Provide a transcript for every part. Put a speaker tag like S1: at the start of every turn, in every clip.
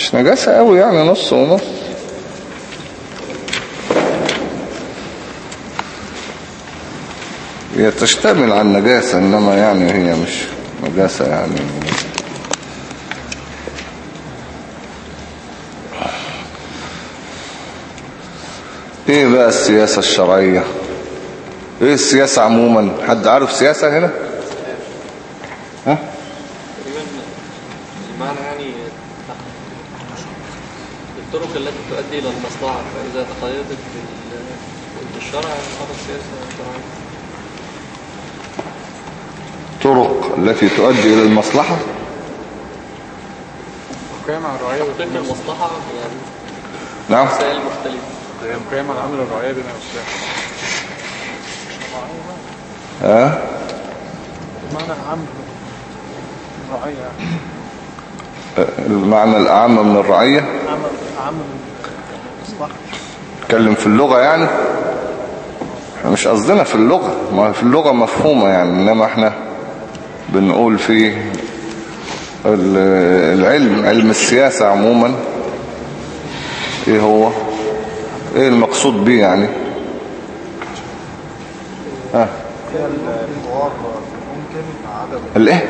S1: مش نجاسة قوي يعني نص ونص. هي تشتمل على النجاسة إنما يعني هي مش نجاسة يعني. إيه بقى السياسة الشرعية؟ إيه السياسة عموما؟ حد عارف سياسة هنا ها
S2: تقريبا المعنى يعني الطرق التي تؤدي إلى المصلحة فإذا تقيدت بال- بالشرع صارت سياسة
S1: طرق التي تؤدي إلى المصلحة؟
S3: قيام على الرعاية
S2: تحقيق المصلحة. يعني
S1: نعم.
S2: وسائل مختلفة
S3: قيام على عمل الرعاية بما يصلح
S1: ها؟
S3: معنى عام الرعاية.
S1: المعنى الأعم من الرعية
S3: المصلحة
S1: نتكلم في اللغة يعني. مش قصدنا في اللغة. ما في اللغة مفهومة يعني إنما إحنا بنقول في ال- العلم علم السياسة عموما. إيه هو؟ إيه المقصود بيه يعني؟ ها؟
S4: الحوار ممكن عدم
S1: الإيه؟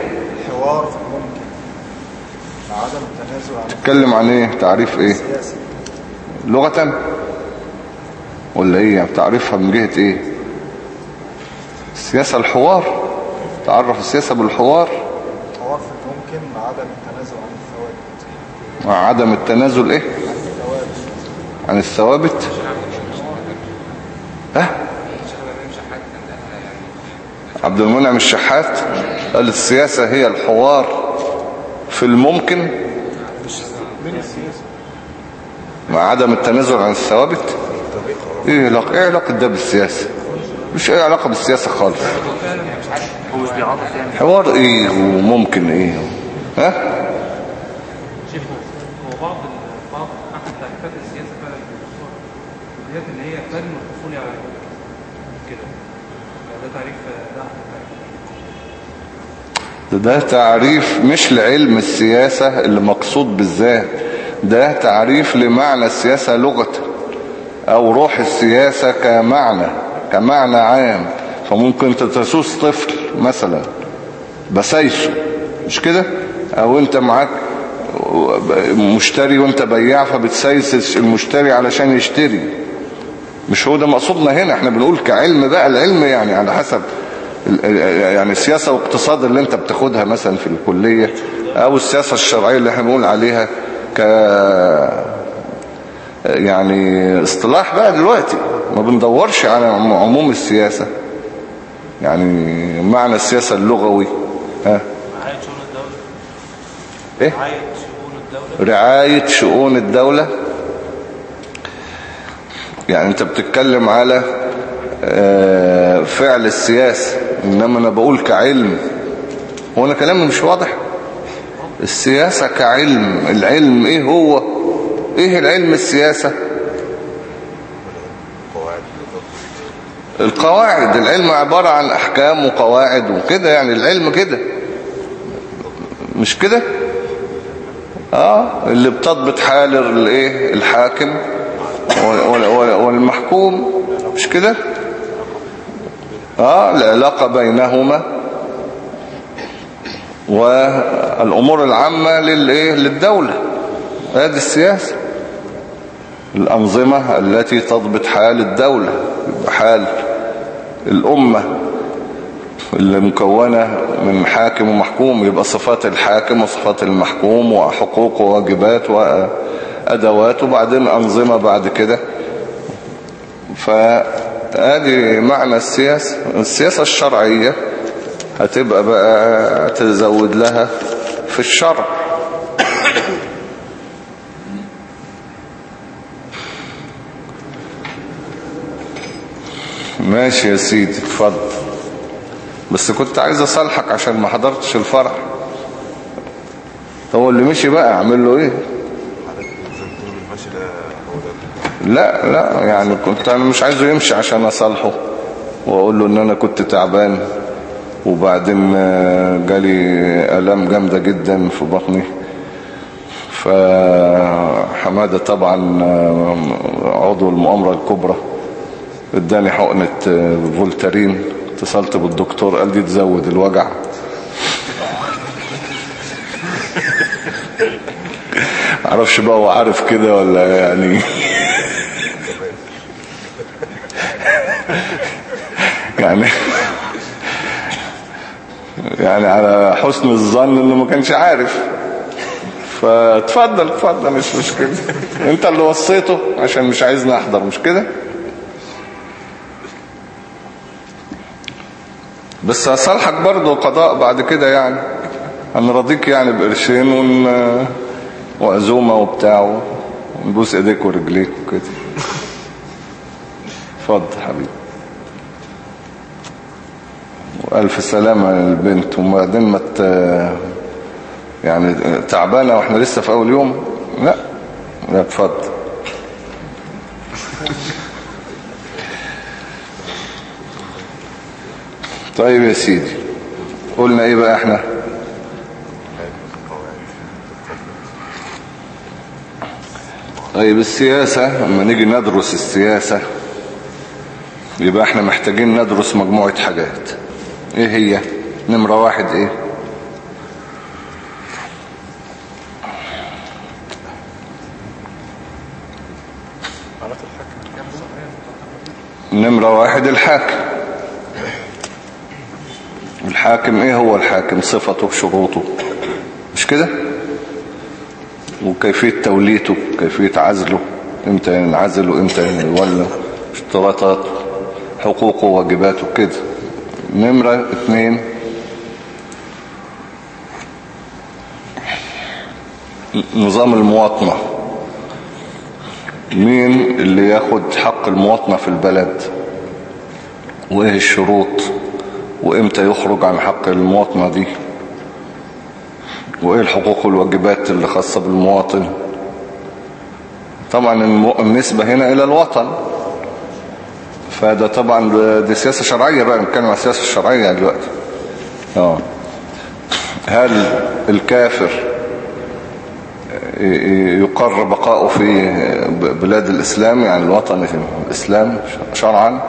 S4: الحوار ممكن. عدم التنازل عن
S1: تتكلم عن إيه؟ تعريف إيه؟
S4: السياسة.
S1: لغة؟ ولا إيه؟ يعني تعرفها من جهة إيه؟ السياسة الحوار. تعرف السياسة بالحوار؟
S4: الحوار في الممكن مع عدم التنازل عن الثوابت.
S1: مع عدم التنازل إيه؟ عن الثوابت. ها؟ عبد المنعم الشحات قال السياسة هي الحوار في الممكن. مع عدم التنازل عن الثوابت؟ إيه علاقة إيه علاقة ده بالسياسة؟ مش إيه علاقة بالسياسة خالص. حوار إيه وممكن إيه؟ ها؟
S5: هو بعض بعض احد تعريفات السياسة فعلا اللي هي الحصول على كده ده تعريف ده
S1: تعريف مش لعلم السياسة اللي مقصود بالذات. ده تعريف لمعنى السياسة لغة أو روح السياسة كمعنى كمعنى عام. فممكن تتسوس طفل مثلا بسايسه. مش كده؟ أو أنت معاك مشتري وأنت بياع فبتسيس المشتري علشان يشتري. مش هو ده مقصودنا هنا. إحنا بنقول كعلم بقى العلم يعني على حسب يعني السياسة واقتصاد اللي أنت بتاخدها مثلا في الكلية أو السياسة الشرعية اللي إحنا بنقول عليها. ك يعني اصطلاح بقى دلوقتي ما بندورش على عم- عموم السياسة. يعني معنى السياسة اللغوي ها؟
S5: رعاية شؤون الدولة.
S1: إيه؟
S5: رعاية شؤون الدولة.
S1: رعاية شؤون الدولة؟ يعني أنت بتتكلم على آه، فعل السياسة إنما أنا بقول كعلم هو أنا كلامي مش واضح؟ السياسة كعلم. العلم إيه هو؟ إيه العلم السياسة؟ القواعد العلم عبارة عن أحكام وقواعد وكده يعني العلم كده. مش كده؟ آه اللي بتضبط حال الايه الحاكم وال- وال- وال- والمحكوم. مش كده؟ آه العلاقة بينهما. والأمور العامة للإيه؟ للدولة. هذه السياسة. الأنظمة التي تضبط حال الدولة حال الأمة. اللي مكونة من حاكم ومحكوم يبقى صفات الحاكم وصفات المحكوم وحقوق وواجبات وأدوات وبعدين أنظمة بعد كده. فهذه معنى السياسة. السياسة الشرعية. هتبقى بقى تزود لها في الشرع ماشي يا سيدي اتفضل. بس كنت عايز أصالحك عشان ما حضرتش الفرح. هو اللي مشي بقى أعمل له إيه؟ لا لا يعني كنت أنا مش عايزه يمشي عشان أصالحه. وأقول له إن أنا كنت تعبان. وبعدين آه، جالي آلام جامدة جدا في بطني. فحمادة طبعا عضو المؤامرة الكبرى. اداني حقنة فولتارين اتصلت بالدكتور قال دي تزود الوجع. معرفش بقى هو عارف كده ولا يعني. يعني يعني على حسن الظن إنه ما كانش عارف. فاتفضل اتفضل مش مشكلة. انت اللي وصيته عشان مش عايزني أحضر مش كده؟ بس هصالحك برضه قضاء بعد كده يعني. هنرضيك يعني بقرشين ون... وعزومة وبتاع ونبوس إيديك ورجليك وكده. اتفضل حبيبي. والف سلامة للبنت. وبعدين ما. يعني تعبانة وإحنا لسه في أول يوم؟ لا. لا اتفضل. طيب يا سيدي قلنا إيه بقى إحنا؟ طيب السياسة لما نيجي ندرس السياسة يبقى إحنا محتاجين ندرس مجموعة حاجات. إيه هي؟ نمرة واحد إيه؟ نمرة واحد الحاكم. الحاكم إيه هو الحاكم؟ صفته شروطه. مش كده؟ وكيفية توليته كيفية عزله. إمتى ينعزل وإمتى يولى. اشتراطاته حقوقه وواجباته كده. نمرة اتنين نظام المواطنة. مين اللي ياخد حق المواطنة في البلد؟ وإيه الشروط؟ وإمتى يخرج عن حق المواطنة دي؟ وإيه الحقوق والواجبات اللي خاصة بالمواطن؟ طبعا النسبة هنا إلى الوطن. فده طبعا دي سياسة شرعية بقى نتكلم عن السياسة الشرعية دلوقتي. آه. هل الكافر يقر بقاؤه في بلاد الإسلام؟ يعني الوطن الإسلام شرعا.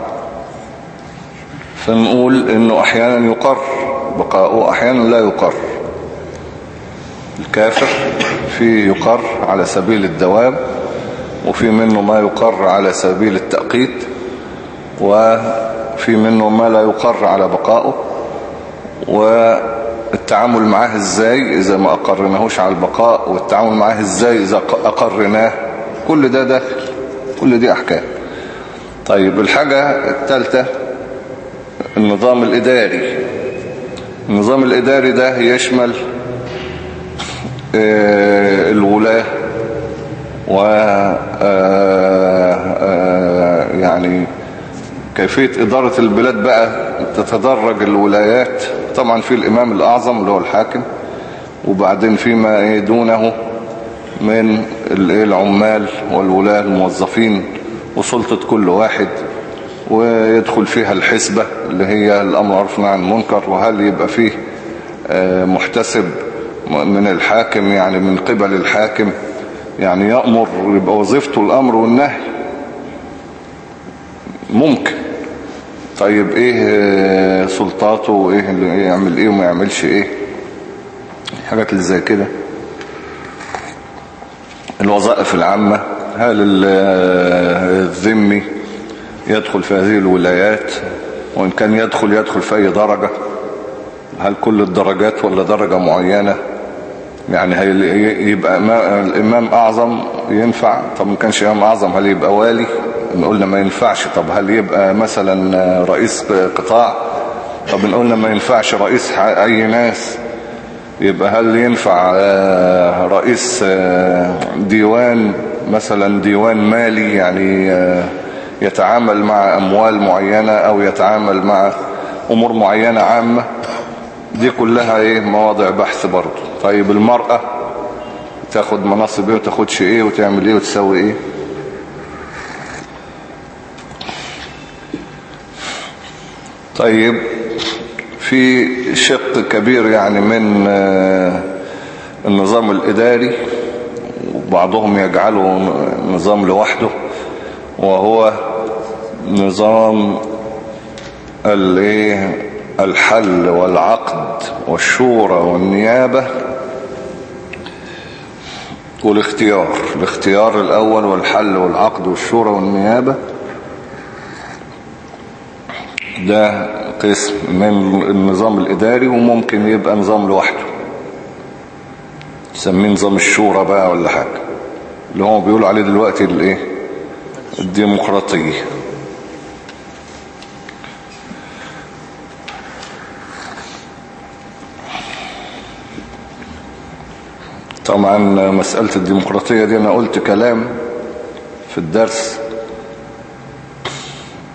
S1: فنقول إنه أحيانا يقر بقاؤه أحيانا لا يقر. الكافر في يقر على سبيل الدوام وفي منه ما يقر على سبيل التأقيت. وفي منه ما لا يقر على بقائه والتعامل معاه إزاي؟ إذا ما أقرناهوش على البقاء والتعامل معاه إزاي؟ إذا أقرناه كل ده داخل كل دي أحكام. طيب الحاجة الثالثة النظام الإداري. النظام الإداري ده يشمل الولاة و يعني كيفية إدارة البلاد بقى تتدرج الولايات. طبعا في الإمام الأعظم اللي هو الحاكم وبعدين فيما دونه من العمال والولاة الموظفين وسلطة كل واحد ويدخل فيها الحسبة اللي هي الأمر عرفنا عن المنكر. وهل يبقى فيه محتسب من الحاكم يعني من قبل الحاكم يعني يأمر يبقى وظيفته الأمر والنهي ممكن. طيب إيه سلطاته وإيه اللي يعمل إيه وما يعملش إيه؟ حاجات اللي زي كده. الوظائف العامة هل الذمي يدخل في هذه الولايات؟ وإن كان يدخل يدخل في أي درجة؟ هل كل الدرجات ولا درجة معينة؟ يعني يبقى الإمام أعظم ينفع؟ طب ما كانش إمام أعظم هل يبقى والي؟ قلنا ما ينفعش طب هل يبقى مثلا رئيس قطاع؟ طب قلنا ما ينفعش رئيس أي ناس؟ يبقى هل ينفع رئيس ديوان مثلا ديوان مالي يعني يتعامل مع أموال معينة أو يتعامل مع أمور معينة عامة؟ دي كلها إيه؟ مواضع بحث برضو طيب المرأة تاخد مناصب إيه وتاخدش إيه وتعمل إيه وتسوي إيه؟ طيب في شق كبير يعني من النظام الإداري بعضهم يجعله نظام لوحده وهو نظام الحل والعقد والشورى والنيابة والاختيار الاختيار الأول والحل والعقد والشورى والنيابة. ده قسم من النظام الإداري وممكن يبقى نظام لوحده. تسميه نظام الشورى بقى ولا حاجة. اللي هو بيقولوا عليه دلوقتي الإيه؟ الديمقراطية. طبعا مسألة الديمقراطية دي أنا قلت كلام في الدرس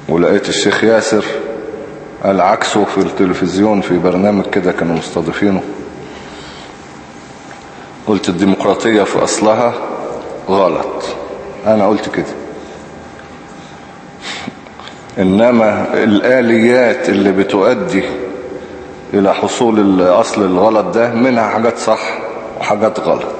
S1: ولقيت الشيخ ياسر قال عكسه في التلفزيون في برنامج كده كانوا مستضيفينه. قلت الديمقراطية في أصلها غلط. أنا قلت كده. إنما الآليات اللي بتؤدي إلى حصول الأصل الغلط ده منها حاجات صح وحاجات غلط.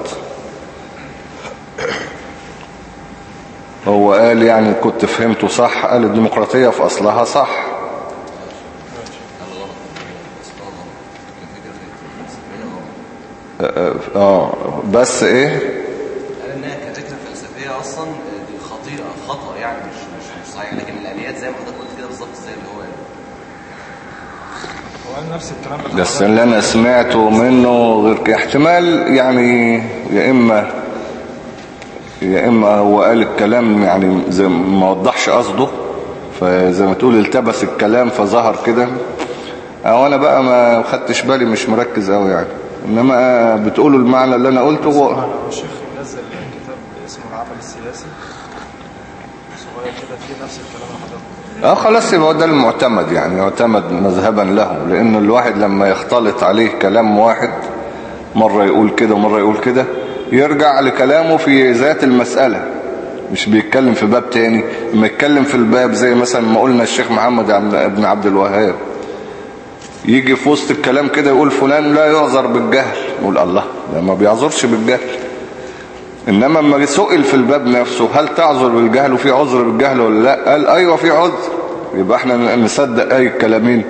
S1: هو قال يعني كنت فهمته صح قال الديمقراطية في أصلها صح آه آه، بس إيه؟
S6: قال انها كفكره فلسفية أصلا دي خطيره خطأ يعني مش مش مش صحيح. لكن الآليات زي ما حضرتك قلت كده بالظبط زي اللي هو يعني.
S4: هو قال نفس الكلام
S1: بس اللي أنا سمعته منه غير احتمال يعني يا اما يا إما هو قال الكلام يعني زي ما وضحش قصده فزي ما تقول التبس الكلام فظهر كده. أو أنا بقى ما خدتش بالي مش مركز قوي يعني. إنما بتقولوا المعنى اللي أنا قلته هو
S4: الشيخ نزل كتاب اسمه العمل السياسي. صغير كده فيه نفس الكلام اللي حضرتك
S1: آه خلاص يبقى ده المعتمد يعني يعتمد مذهبا له لأن الواحد لما يختلط عليه كلام واحد مرة يقول كده ومرة يقول كده يرجع لكلامه في ذات المسألة. مش بيتكلم في باب تاني لما يتكلم في الباب زي مثلا ما قلنا الشيخ محمد بن عبد الوهاب. يجي في وسط الكلام كده يقول فلان لا يعذر بالجهل. نقول الله ده ما بيعذرش بالجهل. إنما لما سئل في الباب نفسه هل تعذر بالجهل وفي عذر بالجهل ولا لا؟ قال أيوه في عذر. يبقى إحنا نصدق أي الكلامين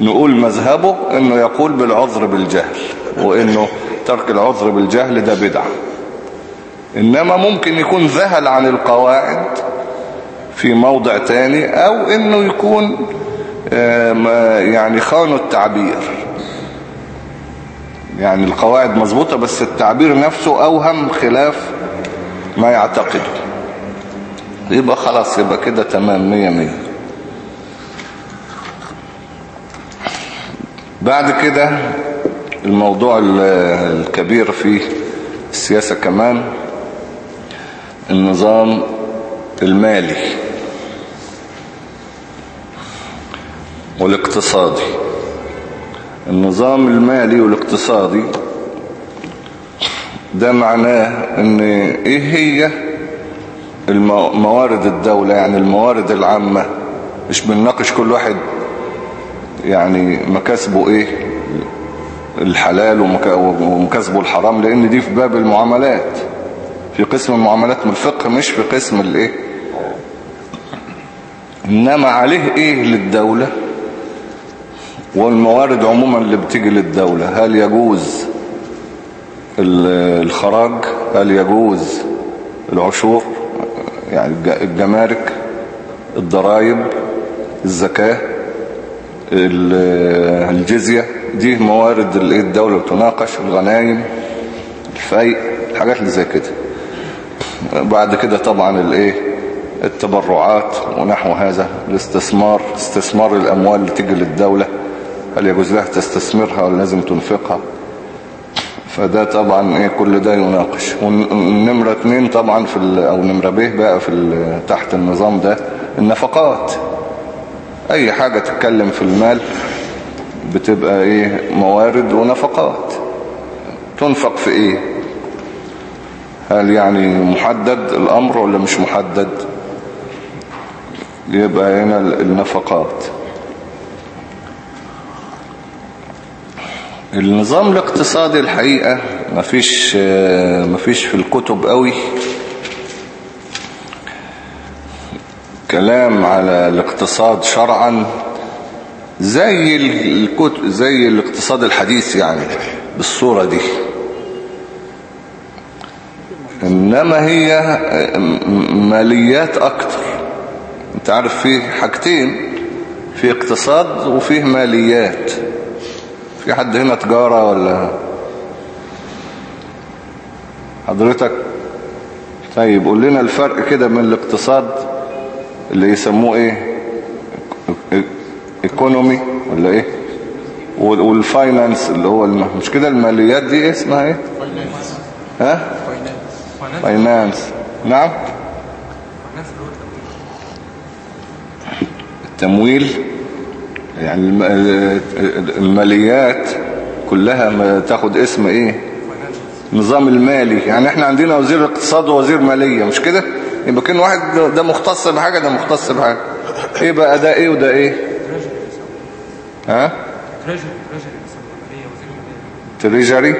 S1: نقول مذهبه إنه يقول بالعذر بالجهل وإنه ترك العذر بالجهل ده بدعة. إنما ممكن يكون ذهل عن القواعد في موضع تاني أو إنه يكون يعني خانوا التعبير. يعني القواعد مظبوطة بس التعبير نفسه أوهم خلاف ما يعتقده. يبقى خلاص يبقى كده تمام مية مية. بعد كده الموضوع ال- الكبير في السياسة كمان النظام المالي. والاقتصادي. النظام المالي والاقتصادي ده معناه إن إيه هي موارد الدولة يعني الموارد العامة؟ مش بنناقش كل واحد يعني مكاسبه إيه؟ الحلال ومكا- ومكاسبه الحرام لأن دي في باب المعاملات. في قسم المعاملات من الفقه مش في قسم الإيه؟ إنما عليه إيه للدولة؟ والموارد عموما اللي بتيجي للدولة هل يجوز ال- الخراج؟ هل يجوز العشور؟ يعني الج- الجمارك؟ الضرائب؟ الزكاة؟ ال- الجزية؟ دي موارد ال- الدولة بتناقش الغنايم الفيء الحاجات اللي زي كده. بعد كده طبعا الايه؟ التبرعات ونحو هذا الاستثمار استثمار الأموال اللي تيجي للدولة. هل يجوز لها تستثمرها ولا لازم تنفقها؟ فده طبعا إيه كل ده يناقش. والنمرة اتنين طبعا في أو نمرة ب بقى في تحت النظام ده النفقات. أي حاجة تتكلم في المال بتبقى إيه موارد ونفقات. تنفق في إيه؟ هل يعني محدد الأمر ولا مش محدد؟ يبقى هنا ال- النفقات. النظام الاقتصادي الحقيقة مفيش مفيش في الكتب قوي. كلام على الاقتصاد شرعا زي الكتب زي الاقتصاد الحديث يعني بالصورة دي. إنما هي ماليات أكتر. أنت عارف فيه حاجتين في اقتصاد وفيه ماليات. في حد هنا تجارة ولا؟ حضرتك؟ طيب قول لنا الفرق كده من الاقتصاد اللي يسموه إيه؟ economy ولا إيه؟ وال- وال finance اللي هو. مش كده الماليات دي إيه اسمها إيه؟ ها؟ finance نعم.
S5: finance اللي هو التمويل.
S1: يعني الم- الماليات كلها ما تاخد اسم إيه؟ نظام المالي. يعني إحنا عندنا وزير اقتصاد ووزير مالية مش كده؟ يبقى كان واحد ده- مختص بحاجة ده مختص بحاجة. إيه بقى ده إيه وده إيه؟ ها؟
S5: تريجري.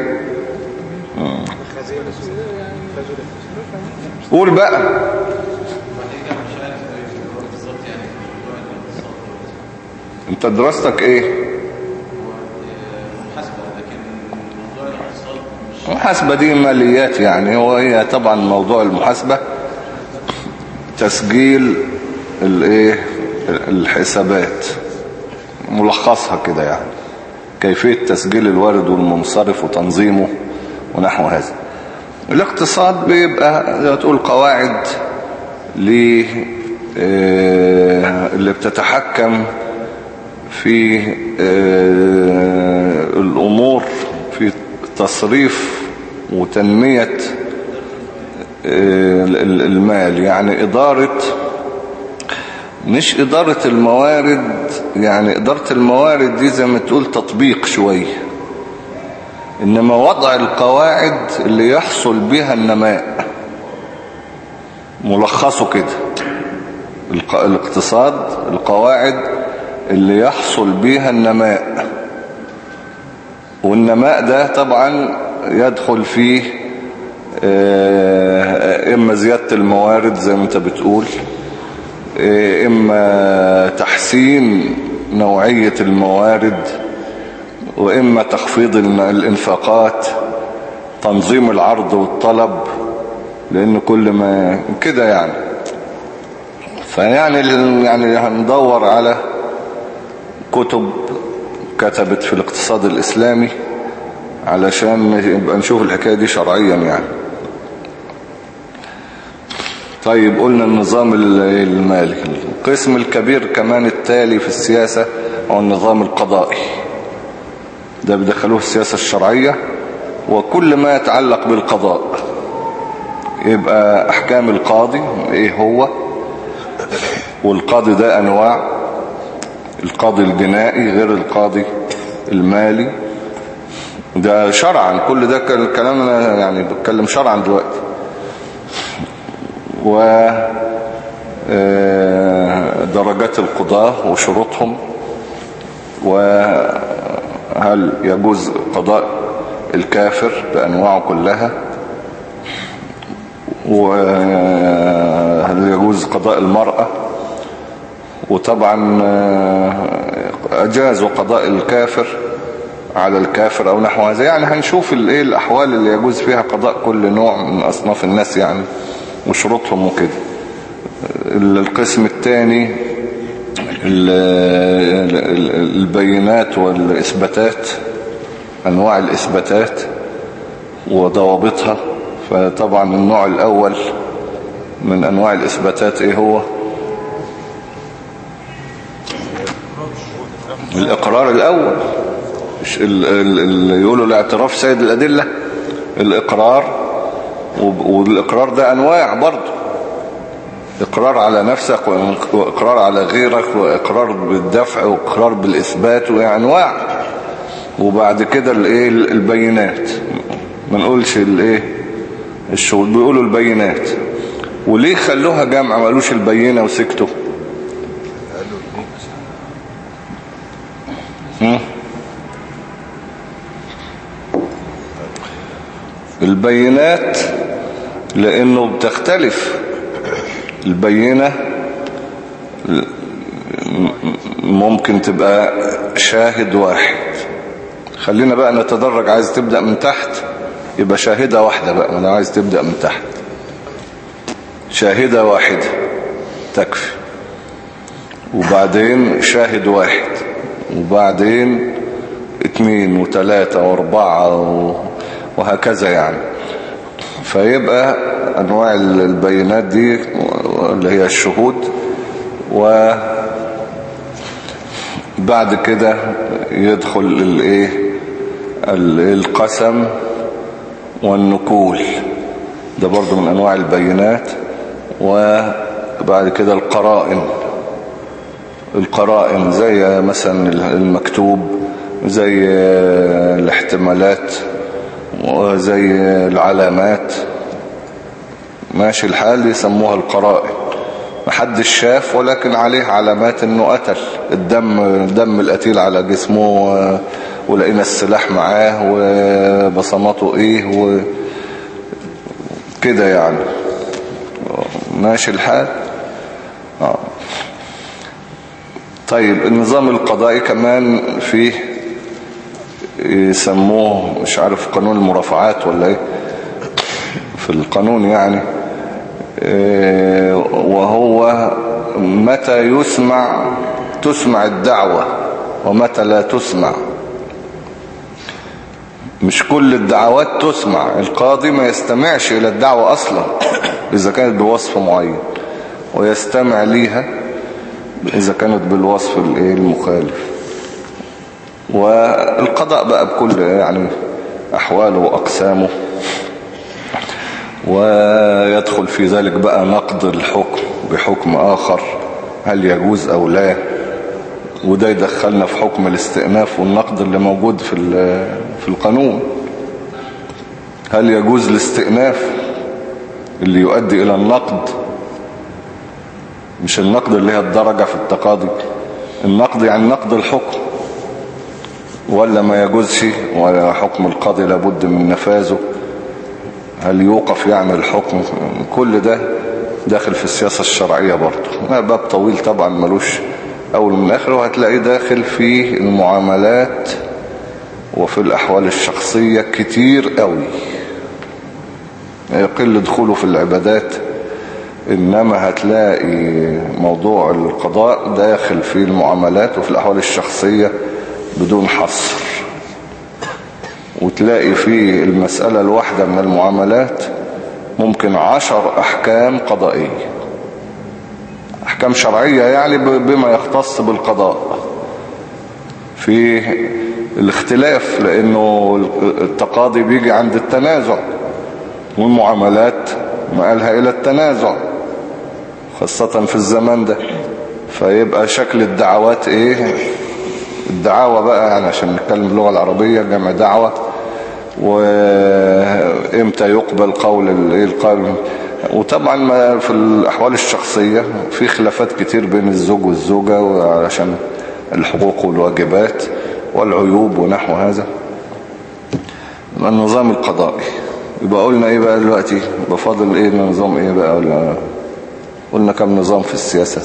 S1: قول بقى. انت دراستك إيه؟ المحاسبة دي ماليات يعني. وهي طبعا موضوع المحاسبة. تسجيل الايه؟ الحسابات. ملخصها كده يعني. كيفية تسجيل الوارد والمنصرف وتنظيمه ونحو هذا. الاقتصاد بيبقى زي ما تقول قواعد آه، اللي بتتحكم في آه، الأمور في تصريف وتنمية آه، ال- المال. يعني إدارة مش إدارة الموارد يعني إدارة الموارد دي زي ما تقول تطبيق شوية. إنما وضع القواعد اللي يحصل بها النماء. ملخصه كده. الاقتصاد القواعد اللي يحصل بها النماء. والنماء ده طبعا يدخل فيه آه، إما زيادة الموارد زي ما انت بتقول آه، إما تحسين نوعية الموارد وإما تخفيض الإنفاقات تنظيم العرض والطلب لأن كل ما كده يعني. فيعني يعني هندور على كتب كتبت في الاقتصاد الإسلامي علشان يبقى نشوف الحكاية دي شرعيا يعني. طيب قلنا النظام ال- المالي. القسم الكبير كمان التالي في السياسة هو النظام القضائي. ده بدخلوه السياسة الشرعية وكل ما يتعلق بالقضاء. يبقى أحكام القاضي إيه هو؟ والقاضي ده أنواع. القاضي الجنائي غير القاضي المالي. ده شرعا كل ده كان- كلام أنا يعني بتكلم شرعا دلوقتي. و آه، درجات القضاة وشروطهم. وهل يجوز قضاء الكافر بأنواعه كلها؟ وهل يجوز قضاء المرأة وطبعا آه، أجازوا قضاء الكافر على الكافر أو نحو هذا. يعني هنشوف الايه الأحوال اللي يجوز فيها قضاء كل نوع من أصناف الناس يعني وشروطهم وكده. القسم الثاني ال- ال- البينات والإثباتات أنواع الإثباتات وضوابطها. فطبعا النوع الأول من أنواع الإثباتات إيه هو؟ الإقرار الأول. اللي يقولوا الاعتراف سيد الأدلة الإقرار. والإقرار ده أنواع برضه. إقرار على نفسك وإقرار على غيرك وإقرار بالدفع وإقرار بالإثبات وأنواع. وبعد كده الإيه؟ البينات. ما نقولش الإيه؟ الشغل بيقولوا البينات. وليه خلوها جمع؟ ما قالوش البينة وسكتوا البينات لأنه بتختلف. البينة ممكن تبقى شاهد واحد. خلينا بقى نتدرج. عايز تبدأ من تحت؟ يبقى شاهدة واحدة بقى. أنا عايز تبدأ من تحت. شاهدة واحدة. تكفي. وبعدين شاهد واحد. وبعدين اتنين وتلاتة وأربعة و... وهكذا يعني. فيبقى أنواع البينات دي اللي هي الشهود وبعد كده يدخل الايه القسم والنكول ده برضو من أنواع البينات وبعد كده القرائن. القرائن زي مثلا المكتوب زي الاحتمالات وزي العلامات. ماشي الحال يسموها القرائن. محدش شاف ولكن عليه علامات إنه قتل. الدم دم القتيل على جسمه ولقينا السلاح معاه وبصماته إيه وكده يعني. ماشي الحال؟ آه. طيب النظام القضائي كمان فيه يسموه مش عارف قانون المرافعات ولا إيه؟ في القانون يعني. وهو متى يسمع تسمع الدعوة ومتى لا تسمع. مش كل الدعوات تسمع القاضي ما يستمعش إلى الدعوة أصلا إذا كانت بوصف معين ويستمع ليها. إذا كانت بالوصف المخالف. والقضاء بقى بكل يعني أحواله وأقسامه. ويدخل في ذلك بقى نقد الحكم بحكم آخر هل يجوز أو لا. وده يدخلنا في حكم الاستئناف والنقد اللي موجود في في القانون. هل يجوز الاستئناف اللي يؤدي إلى النقد مش النقد اللي هي الدرجة في التقاضي. النقد يعني نقد الحكم. ولا ما يجوزش ولا حكم القاضي لابد من نفاذه. هل يوقف يعني الحكم؟ كل ده داخل في السياسة الشرعية برضه. باب طويل طبعا ملوش أول من آخر وهتلاقيه داخل في المعاملات وفي الأحوال الشخصية كتير قوي. يقل دخوله في العبادات. إنما هتلاقي موضوع القضاء داخل في المعاملات وفي الأحوال الشخصية بدون حصر. وتلاقي في المسألة الواحدة من المعاملات ممكن عشر أحكام قضائية. أحكام شرعية يعني بما يختص بالقضاء. في الاختلاف لأنه التقاضي بيجي عند التنازع والمعاملات مقالها إلى التنازع. خاصة في الزمان ده. فيبقى شكل الدعوات إيه؟ الدعاوى بقى يعني عشان نتكلم اللغة العربية جمع دعوة. وإمتى يقبل قول القائل وطبعا في الأحوال الشخصية في خلافات كتير بين الزوج والزوجة عشان الحقوق والواجبات والعيوب ونحو هذا. النظام القضائي. يبقى قلنا إيه بقى دلوقتي؟ بفضل إيه النظام إيه بقى ولا قلنا كم نظام في السياسة؟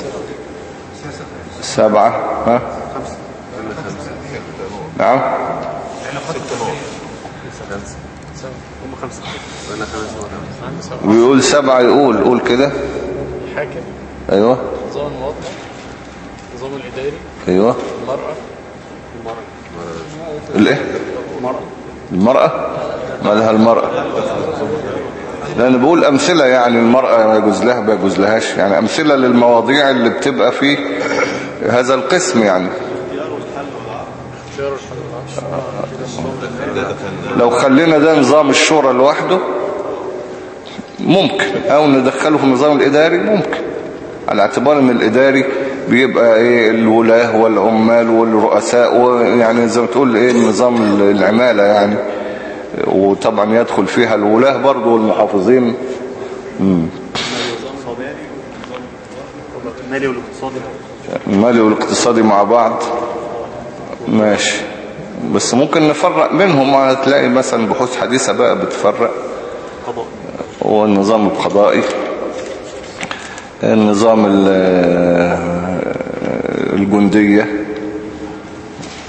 S1: سبعة ها؟ نعم؟ ويقول سبعة يقول قول كده.
S2: الحاكم
S1: أيوه.
S2: نظام المواطنة النظام الإداري.
S1: أيوه.
S2: المرأة.
S1: الإيه؟ المرأة. ما لها المرأة؟ لأن بقول أمثلة يعني المرأة ما يجوز لها ما يجوز لهاش. يعني أمثلة للمواضيع اللي بتبقى في هذا القسم يعني. لو خلينا ده نظام الشورى لوحده ممكن. أو ندخله في النظام الإداري ممكن. على اعتبار إن الإداري بيبقى إيه الولاة والعمال والرؤساء ويعني زي ما تقول إيه النظام العمالة يعني. وطبعا يدخل فيها الولاه برضو والمحافظين.
S3: المالي والاقتصادي.
S1: المالي والاقتصادي مع بعض. ماشي. بس ممكن نفرق بينهم. هتلاقي مثلا بحوث حديثة بقى بتفرق. هو النظام القضائي. النظام ال- الجندية.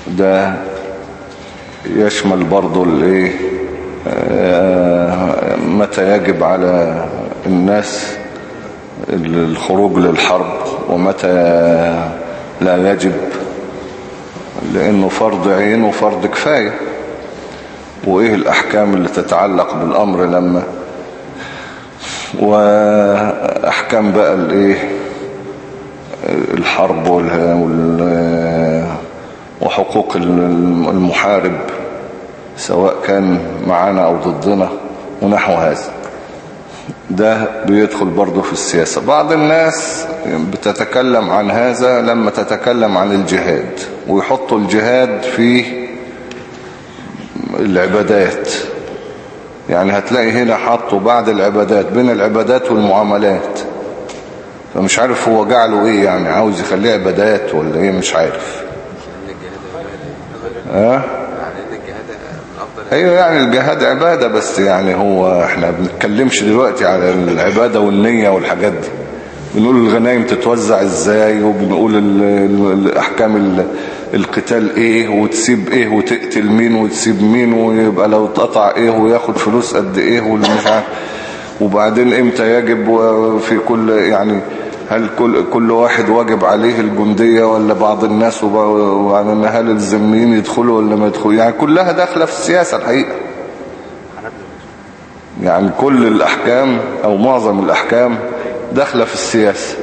S1: ده يشمل برضو الايه متى يجب على الناس الخروج للحرب ومتى لا يجب لأنه فرض عين وفرض كفاية. وإيه الأحكام اللي تتعلق بالأمر لما؟ وأحكام بقى الإيه؟ الحرب وال- وال- وحقوق المحارب سواء كان معنا أو ضدنا ونحو هذا. ده بيدخل برضه في السياسة. بعض الناس بتتكلم عن هذا لما تتكلم عن الجهاد ويحطوا الجهاد في العبادات. يعني هتلاقي هنا حطوا بعد العبادات بين العبادات والمعاملات. فمش عارف هو جعله إيه يعني عاوز يخليه عبادات ولا إيه؟ مش عارف. ها؟ أيوه يعني الجهاد عبادة بس يعني هو إحنا بنتكلمش دلوقتي على العبادة والنية والحاجات دي. بنقول الغنايم تتوزع إزاي وبنقول ال- ال- الأحكام ال- القتال إيه وتسيب إيه وتقتل مين وتسيب مين ويبقى لو اتقطع إيه وياخد فلوس قد إيه واللي مش عارف. وبعدين إمتى يجب وفي كل يعني هل كل, كل واحد واجب عليه الجندية ولا بعض الناس وبعدين هل الذميين يدخلوا ولا ما يدخلوا؟ يعني كلها داخلة في السياسة الحقيقة. يعني كل الأحكام أو معظم الأحكام داخلة في السياسة.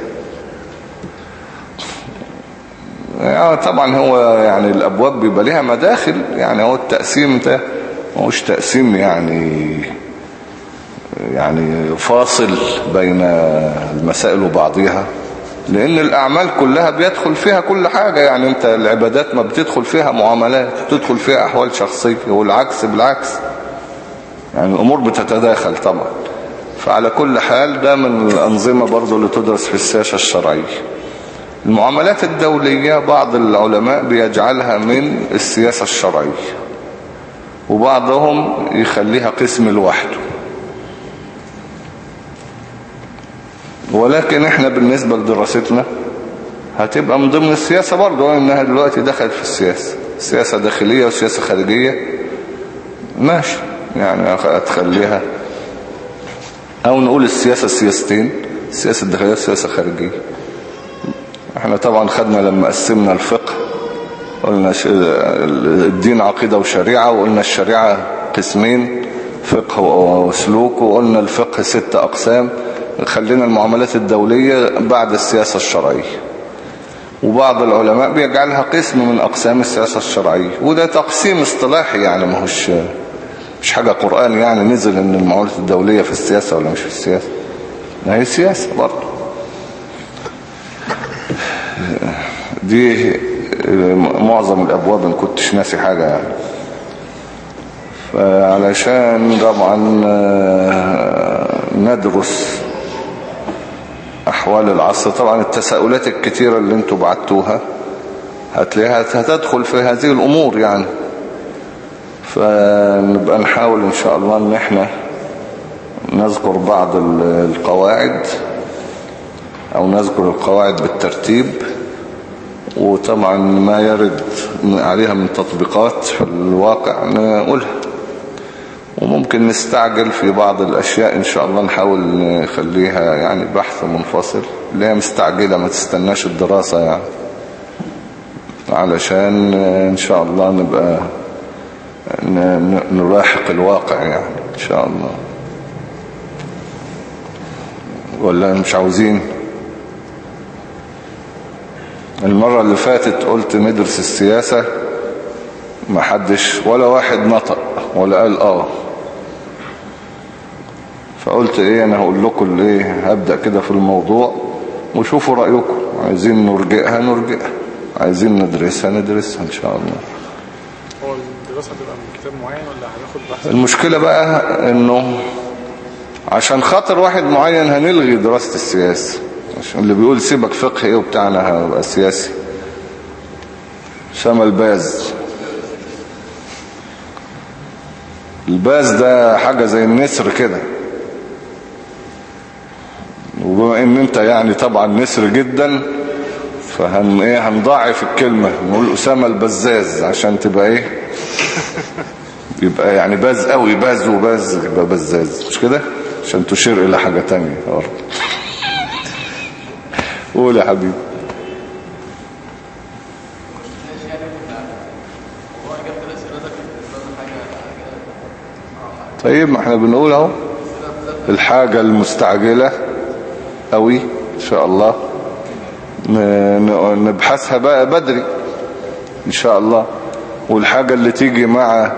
S1: يعني طبعا هو يعني الأبواب بيبقى ليها مداخل يعني هو التقسيم ده مش تقسيم يعني يعني فاصل بين المسائل وبعضها لأن الأعمال كلها بيدخل فيها كل حاجة. يعني أنت العبادات ما بتدخل فيها معاملات بتدخل فيها أحوال شخصية والعكس بالعكس. يعني الأمور بتتداخل طبعا. فعلى كل حال ده من الأنظمة برضو اللي تدرس في السياسة الشرعية. المعاملات الدولية بعض العلماء بيجعلها من السياسة الشرعية وبعضهم يخليها قسم لوحده. ولكن إحنا بالنسبة لدراستنا هتبقى من ضمن السياسة برضو إنها دلوقتي دخلت في السياسة. سياسة داخلية وسياسة خارجية. ماشي. يعني هتخليها. أو نقول السياسة السياستين السياسة الداخلية والسياسة الخارجية. إحنا طبعا خدنا لما قسمنا الفقه قلنا الدين عقيدة وشريعة وقلنا الشريعة قسمين فقه وسلوك وقلنا الفقه ست أقسام. خلينا المعاملات الدولية بعد السياسة الشرعية. وبعض العلماء بيجعلها قسم من أقسام السياسة الشرعية. وده تقسيم اصطلاحي يعني ما هوش مش حاجة قرآن يعني نزل إن المعاملات الدولية في السياسة ولا مش في السياسة. ما هي سياسة برضه. دي معظم الأبواب إن كنتش ناسي حاجة يعني. فعلشان طبعا آه، ندرس أحوال العصر. طبعا التساؤلات الكتيرة اللي أنتوا بعتوها هتلاقيها هتدخل في هذه الأمور يعني. فنبقى نحاول إن شاء الله إن إحنا نذكر بعض ال- القواعد أو نذكر القواعد بالترتيب. وطبعا ما يرد عليها من تطبيقات في الواقع نقولها. وممكن نستعجل في بعض الأشياء. إن شاء الله نحاول نخليها يعني بحث منفصل. اللي هي مستعجلة ما تستناش الدراسة يعني. علشان إن شاء الله نبقى نلاحق الواقع يعني. إن شاء الله. ولا مش عاوزين؟ المرة اللي فاتت قلت ندرس السياسة ما حدش ولا واحد نطق ولا قال آه. فقلت إيه أنا هقول لكم الايه هبدأ كده في الموضوع وشوفوا رأيكم. عايزين نرجئها نرجئها. عايزين ندرسها ندرسها إن شاء الله.
S3: هو الدراسة هتبقى من كتاب معين ولا هناخد بحث؟
S1: المشكلة بقى إنه عشان خاطر واحد معين هنلغي دراسة السياسة. عشان اللي بيقول سيبك فقه إيه وبتاعنا هبقى سياسي. شمل باز. الباز ده حاجة زي النسر كده. وبما إن أنت يعني طبعا نسر جدا فهن إيه هنضاعف الكلمة. نقول أسامة البزاز عشان تبقى إيه؟ يبقى يعني باز قوي باز وباز يبقى بزاز. مش كده؟ عشان تشير إلى حاجة تانية. قول يا حبيبي. طيب ما إحنا بنقول أهو. الحاجة المستعجلة. قوي إن شاء الله. نبحثها بقى بدري إن شاء الله. والحاجة اللي تيجي مع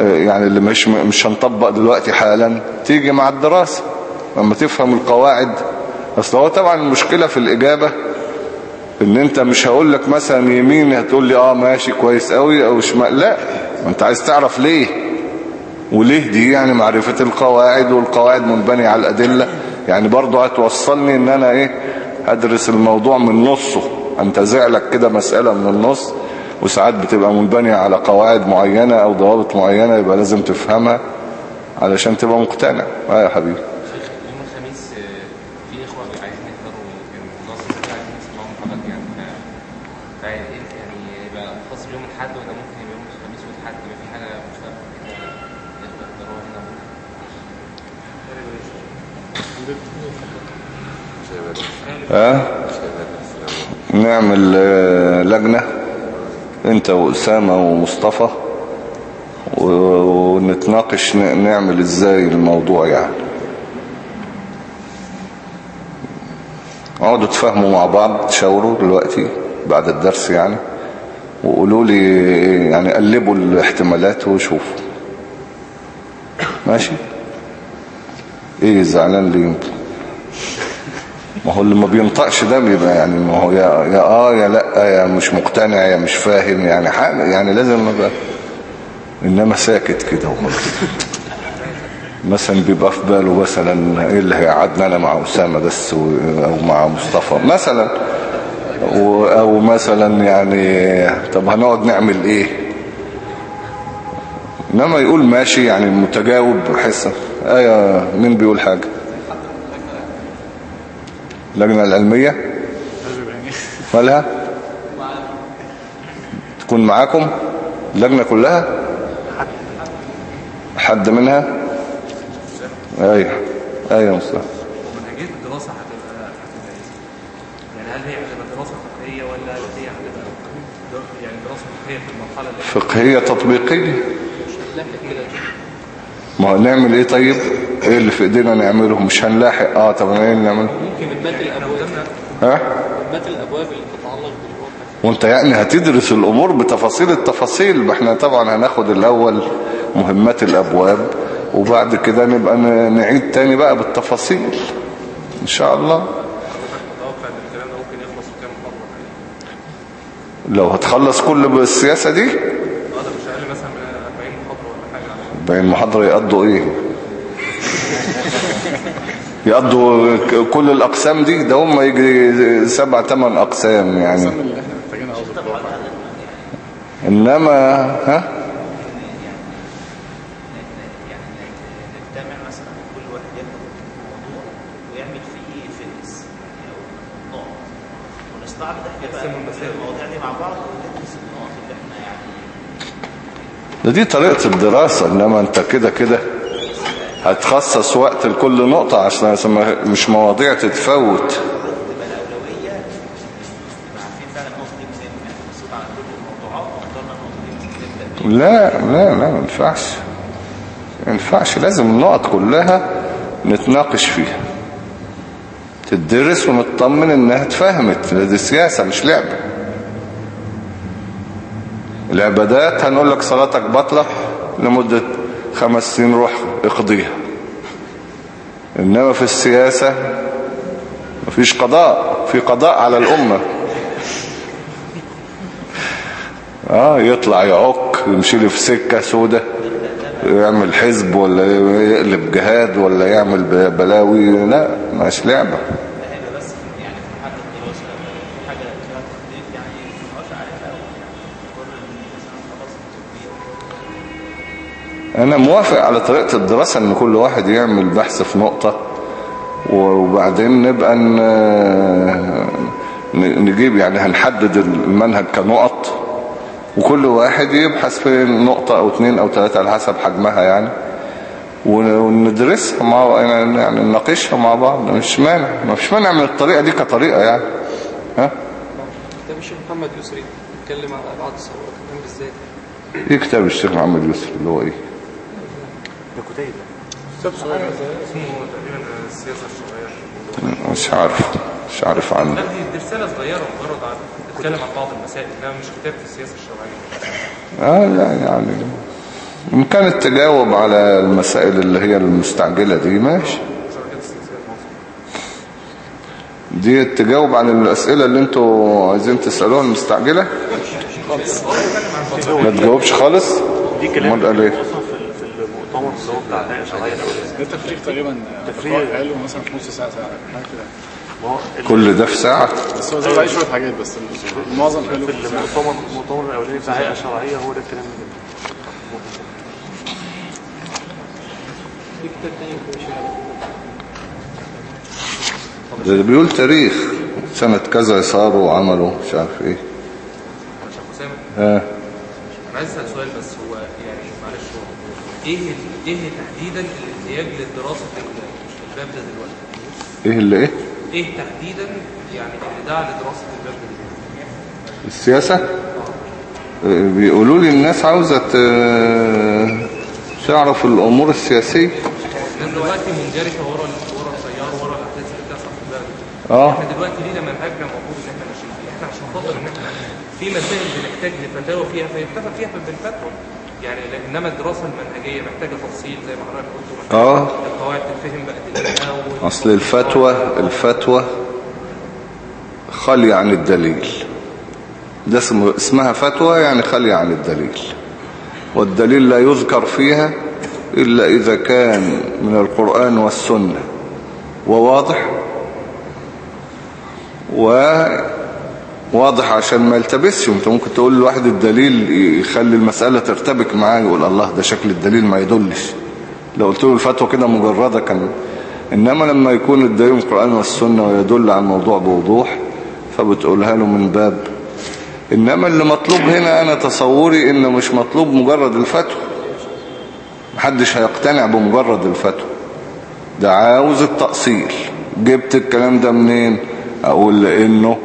S1: آه، يعني اللي مش مش هنطبق دلوقتي حالا تيجي مع الدراسة. لما تفهم القواعد. أصل هو طبعا المشكلة في الإجابة إن أنت مش هقول لك مثلا يمين هتقول لي آه ماشي كويس قوي أو شمال. لا أنت عايز تعرف ليه. وليه دي يعني معرفة القواعد والقواعد منبنية على الأدلة. يعني برضو هتوصلني إن أنا إيه أدرس الموضوع من نصه. انتزع لك كده مسألة من النص وساعات بتبقى منبنية على قواعد معينة أو ضوابط معينة يبقى لازم تفهمها علشان تبقى مقتنع. آه يا حبيبي
S7: شيخ يوم الخميس آه، في اخوه عايزين يحضروا المناصر كده عايزين يسمعوا محاضرات يعني ف- فا- يعني يبقى خاص بيوم الاحد ولا ممكن يبقى يوم الخميس والاحد يبقى في حاجة مشتركه كده يقدروا يحضروها هنا
S1: ها نعمل آه، لجنة أنت وأسامة ومصطفى ونتناقش نعمل إزاي الموضوع يعني. اقعدوا تفهموا مع بعض تشاوروا دلوقتي بعد الدرس يعني وقولوا لي يعني قلبوا الاحتمالات وشوفوا. ماشي؟ إيه زعلان ليه ما هو اللي ما بينطقش ده بيبقى يعني ما هو يا, يا آه يا لأ يا مش مقتنع يا مش فاهم يعني حاجة يعني لازم ابقى إنما ساكت كده. مثلا بيبقى في باله مثلا إيه اللي هيقعدنا أنا مع أسامة بس أو مع مصطفى مثلا. أو مثلا يعني طب هنقعد نعمل إيه؟ إنما يقول ماشي يعني متجاوب بحس إيه مين بيقول حاجة؟ اللجنة العلمية؟ مالها؟ تكون معاكم اللجنة كلها؟ حد منها؟ أيوه. أيوه مصطفى.
S5: الدراسة هتبقى إيه؟ يعني هل هي هتبقى دراسة فقهية ولا هي هتبقى يعني دراسة فقهية في المرحلة اللي
S2: هنلاحق كده.
S1: ما نعمل إيه طيب؟ إيه اللي في إيدينا نعمله مش هنلاحق. آه طب إيه اللي نعمله؟
S2: ممكن مات الأبواب.
S1: ها؟
S2: مات الأبواب اللي تتعلق بالواقع
S1: وأنت يعني هتدرس الأمور بتفاصيل التفاصيل إحنا طبعا هناخد الأول مهمات الأبواب وبعد كده نبقى نعيد تاني بقى بالتفاصيل. إن شاء الله.
S5: محاضرة
S1: لو هتخلص كل بالسياسة دي؟
S5: هذا مش أقل مثلا من 40 محاضرة ولا حاجة. على
S1: بين المحاضرة يقضوا إيه؟ يقضوا كل الأقسام دي ده هم يجي سبع ثمان أقسام يعني. إنما ها؟ ده دي طريقة الدراسة إنما أنت كده كده. هتخصص وقت لكل نقطة عشان مش مواضيع تتفوت. لا لا لا ما ينفعش. ما ينفعش. لازم النقط كلها نتناقش فيها. تدرس ونطمن إنها اتفهمت. دي سياسة مش لعبة. العبادات هنقول لك صلاتك بطلة لمدة خمس سنين روح اقضيها. إنما في السياسة مفيش قضاء في قضاء على الأمة. آه يطلع يعك يمشي لي في سكة سودة يعمل حزب ولا يقلب جهاد ولا يعمل بلاوي لا مش لعبة. أنا موافق على طريقة الدراسة إن كل واحد يعمل بحث في نقطة وبعدين نبقى نجيب يعني هنحدد المنهج كنقط وكل واحد يبحث في نقطة أو اتنين أو تلاتة على حسب حجمها يعني ون- وندرسها مع يعني نناقشها مع بعض. مش مانع ما فيش مانع من الطريقة دي كطريقة يعني. ها؟
S2: كتاب الشيخ محمد يسري اتكلم على بعض الصور كمان بالذات
S1: إيه كتاب الشيخ محمد يوسف اللي هو إيه؟
S3: كتاب صغير
S5: اسمه تقريبا السياسة الشرعية
S1: مش عارف مش عارف عنه
S5: لا دي دي رسالة صغيرة مجرد عن تتكلم عن بعض المسائل إنها مش كتاب في السياسة الشرعية
S1: آه لا يعني إن كانت تجاوب على المسائل اللي هي المستعجلة دي ماشي. دي تجاوب عن الأسئلة اللي أنتوا عايزين تسألوها المستعجلة؟ ما تجاوبش خالص؟
S8: دي كلام.
S1: أمال قال إيه؟
S8: أصلا في ال- في المؤتمر اللي هو بتاع الاولاني
S3: ده تفريغ تقريبا
S8: تفريغ.
S3: قالوا مثلا في نص كده.
S8: هو ال-
S1: كل ده في ساعة؟
S3: بس هو زود عليه شوية حاجات بس المعظم قالوا
S8: في المؤتمر المؤتمر الأولاني بتاع الهيئه الشرعيه هو ده الكلام اللي
S2: الشارع
S1: ده بيقول تاريخ سنة كذا صاروا وعملوا مش عارف
S5: إيه.
S1: ها
S5: أنا عايز أسأل سؤال بس هو يعني معلش هو إيه إيه تحديدا الاحتياج ال- الباب ده دلوقتي؟
S1: إيه اللي إيه؟
S5: إيه تحديدا يعني اللي دعا لدراسة الباب ده دلوقتي؟
S1: السياسة؟ آه، بيقولوا لي الناس عاوزة ت- تعرف الأمور السياسية.
S5: الناس دلوقتي منجرفه ورا ورا التيار ورا الأحداث اللي بتحصل في البلد
S1: آه.
S5: إحنا دلوقتي لينا منهجنا المفروض إن إحنا ماشيين فيه. إحنا عشان خاطر إن إحنا في مسائل بنحتاج لفتاوى فيها فيكتفى فيها بالفتوى يعني إنما الدراسة المنهجية محتاجة تفصيل زي ما حضرتك قلت
S1: آه.
S5: القواعد تتفهم بقى
S1: أصل الفتوى الفتوى خالية عن الدليل. ده اسمه اسمها فتوى يعني خالية عن الدليل. والدليل لا يذكر فيها إلا إذا كان من القرآن والسنة. وواضح؟ وواضح عشان ما يلتبسش انت ممكن تقول لواحد الدليل يخلي المسألة ترتبك معاه يقول الله ده شكل الدليل ما يدلش. لو قلت له الفتوى كده مجردة كان إنما لما يكون الدليل من القرآن والسنة ويدل على الموضوع بوضوح فبتقولها له من باب. إنما اللي مطلوب هنا أنا تصوري إنه مش مطلوب مجرد الفتوى. محدش هيقتنع بمجرد الفتوى. ده عاوز التأصيل. جبت الكلام ده منين؟ أقول لأنه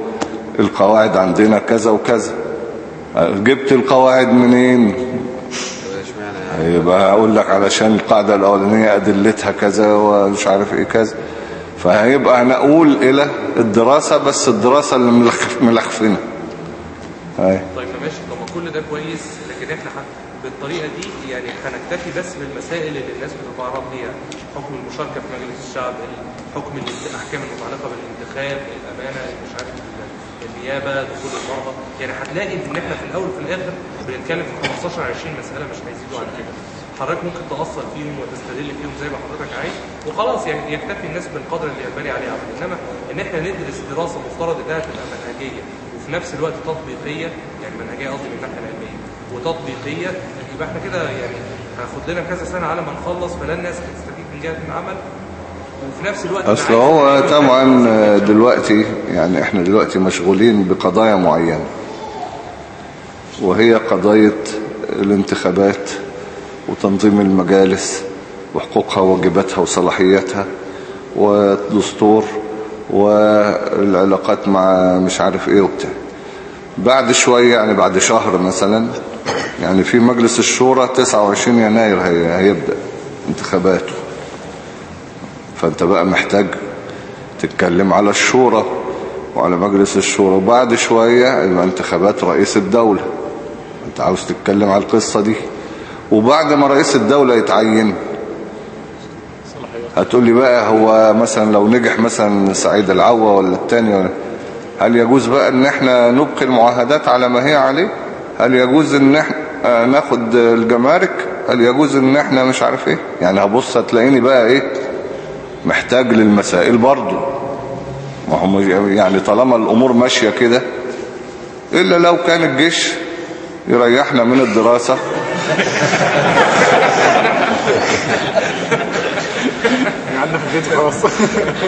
S1: القواعد عندنا كذا وكذا. جبت القواعد منين؟ يبقى هقول لك علشان القاعدة الأولانية أدلتها كذا ومش عارف إيه كذا. فهيبقى هنقول إلى الدراسة بس الدراسة اللي ملخ- ملخفنا هاي.
S5: طيب ماشي طب كل ده كويس لكن إحنا حن... بالطريقة دي يعني هنكتفي بس بالمسائل اللي الناس بتتعرض ليها. حكم المشاركة في مجلس الشعب حكم الأحكام المتعلقة بالانتخاب الأمانة مش عارف. النيابه دخول المرضى يعني هتلاقي إن إحنا في الأول وفي الآخر بنتكلم في 15 20 مسألة مش هيزيدوا عن كده. حضرتك ممكن تأثر فيهم وتستدل فيهم زي ما حضرتك عايز وخلاص يعني يكتفي الناس بالقدر اللي ينبني عليه عمل إنما إن إحنا ندرس دراسة مفترض إنها تبقى منهجية وفي نفس الوقت تطبيقية يعني منهجية قصدي من الناحية العلمية وتطبيقية يبقى إحنا كده يعني هناخد لنا كذا سنة على ما نخلص فلا الناس هتستفيد من جهة العمل. وفي نفس الوقت
S1: أصل
S5: أنا
S1: هو طبعا دلوقتي يعني إحنا دلوقتي مشغولين بقضايا معينة وهي قضايا الانتخابات وتنظيم المجالس وحقوقها وواجباتها وصلاحياتها والدستور والعلاقات مع مش عارف إيه وبتاع. بعد شوية يعني بعد شهر مثلا يعني في مجلس الشورى 29 يناير هي هيبدأ انتخاباته. فانت بقى محتاج تتكلم على الشورى وعلى مجلس الشورى. وبعد شوية يبقى انتخابات رئيس الدولة انت عاوز تتكلم على القصة دي؟ وبعد ما رئيس الدولة يتعين هتقول لي بقى هو مثلا لو نجح مثلا سعيد العوة ولا التاني هل يجوز بقى إن إحنا نبقي المعاهدات على ما هي عليه؟ هل يجوز إن إحنا ناخد الجمارك؟ هل يجوز إن إحنا مش عارف إيه؟ يعني هبص هتلاقيني بقى إيه؟ محتاج للمسائل برضو ما هم يعني طالما الأمور ماشية كده إلا لو كان الجيش يريحنا من الدراسة.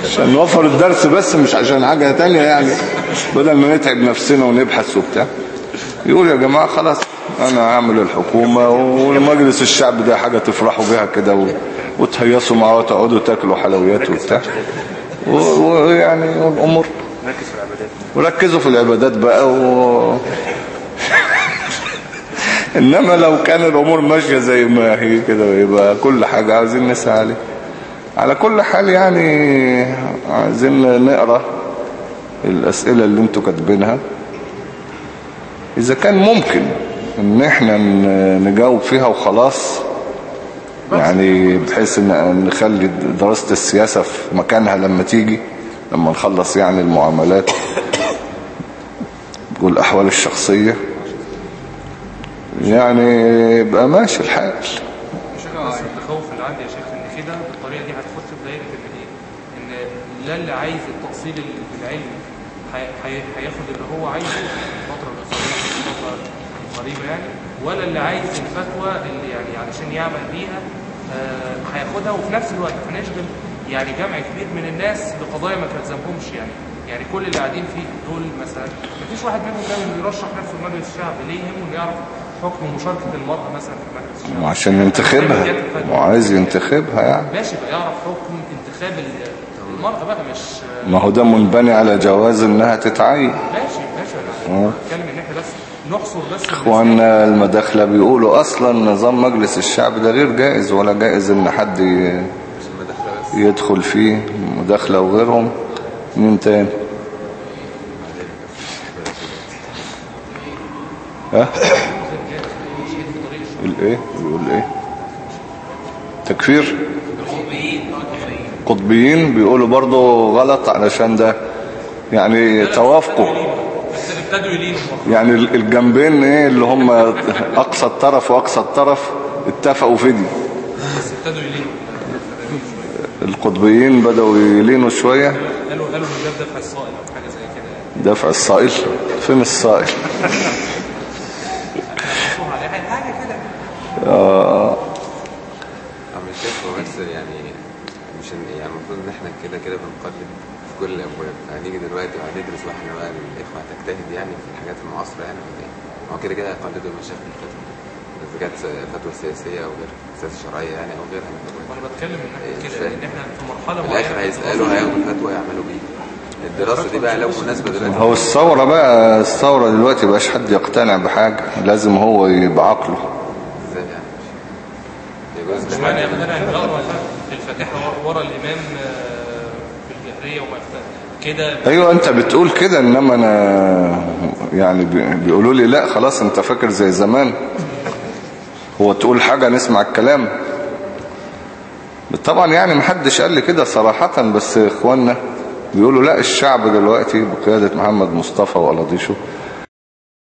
S1: عشان نوفر الدرس بس مش عشان حاجة تانية يعني. بدل ما نتعب نفسنا ونبحث وبتاع. يقول يا جماعة خلاص أنا هعمل الحكومة ومجلس الشعب ده حاجة تفرحوا بيها كده. وتهيصوا معاه وتقعدوا تاكلوا حلويات وبتاع. ويعني
S8: نركز في العبادات.
S1: وركزوا في العبادات بقى و... إنما لو كان الأمور ماشية زي ما هي كده يبقى كل حاجة عايزين نسعى عليه. على كل حال يعني عايزين نقرأ الأسئلة اللي أنتوا كاتبينها. إذا كان ممكن إن إحنا نجاوب فيها وخلاص يعني بحيث إن نخلي دراسة السياسة في مكانها لما تيجي لما نخلص يعني المعاملات والأحوال الشخصية. يعني يبقى ماشي الحال.
S5: التخوف اللي عندي يا شيخ إن كده بالطريقة دي هتخش في دايرة إيه إن لا اللي عايز التأصيل العلمي هي- هي- هياخد اللي هو عايزه الفترة القصيره الفترة القريبه يعني ولا اللي عايز الفتوى اللي يعني علشان يعمل بيها آه، هياخدها. وفي نفس الوقت هنشغل يعني جمع كبير من الناس بقضايا ما تلزمهمش يعني. يعني كل اللي قاعدين فيه دول مثلا مفيش واحد منهم انه يرشح نفسه لمجلس الشعب. ليه يهمه إنه يعرف حكم مشاركة المرأة مثلا في مجلس الشعب؟
S1: وعشان ينتخبها. وعايز ينتخبها يعني.
S5: ماشي بقى يعرف حكم انتخاب ال- المرأة بقى مش
S1: ما هو ده منبني على جواز إنها تتعين.
S5: ماشي ماشي. أنا بتكلم إن إحنا بس نحصر بس
S1: المداخلة بيقولوا أصلا نظام مجلس الشعب ده غير جائز ولا جائز إن حد يدخل فيه مداخلة وغيرهم. مين تاني؟ ها؟ الايه بيقول إيه؟ تكفير؟ قطبيين بيقولوا برضو غلط علشان ده يعني توافقوا.
S5: ابتدوا يلينوا
S1: يعني الجنبين إيه اللي هم أقصى الطرف وأقصى الطرف اتفقوا في دي.
S5: بس ابتدوا يلينوا
S1: القطبيين بدأوا يلينوا شوية.
S5: قالوا قالوا ان ده دفع الصائل أو حاجة زي كده. يعني
S1: دفع الصائل؟ فين الصائل؟
S5: حاجة كده
S9: هو بس يعني مش يعني المفروض إن إحنا كده كده بنقلب كل الابواب هنيجي دلوقتي وهندرس وإحنا بقى الإخوة هتجتهد يعني في الحاجات المعاصرة يعني ولا إيه؟ هو كده كده هيقلدوا المشايخ الفتوى. إذا كانت فتوى سياسية أو غير سياسة شرعية يعني أو غيرها من الابواب
S5: وأنا بتكلم من ناحية
S9: مش
S5: كده. إن إحنا في مرحلة
S9: في الآخر هيسألوا هياخدوا فتوى يعملوا بيه. الدراسة دي بقى لو مناسبة دلوقتي.
S1: هو الثورة بقى الثورة دلوقتي بقاش حد يقتنع بحاجة لازم هو يبقى عقله.
S9: إزاي يعني؟
S5: مش معنى إن أنا بقرا الفاتحه ورا الإمام كده
S1: أيوه أنت بتقول كده إنما أنا يعني بي- بيقولوا لي لا خلاص أنت فاكر زي زمان. هو تقول حاجة نسمع الكلام. طبعا يعني محدش قال لي كده صراحة بس إخواننا بيقولوا لا الشعب دلوقتي بقيادة محمد مصطفى وقلاضيشه